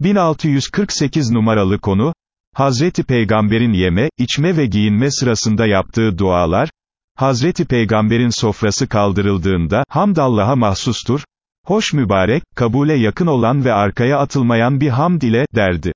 1648 numaralı konu, Hazreti Peygamber'in yeme, içme ve giyinme sırasında yaptığı dualar, Hazreti Peygamber'in sofrası kaldırıldığında, hamd Allah'a mahsustur, hoş mübarek, kabule yakın olan ve arkaya atılmayan bir hamd ile, derdi.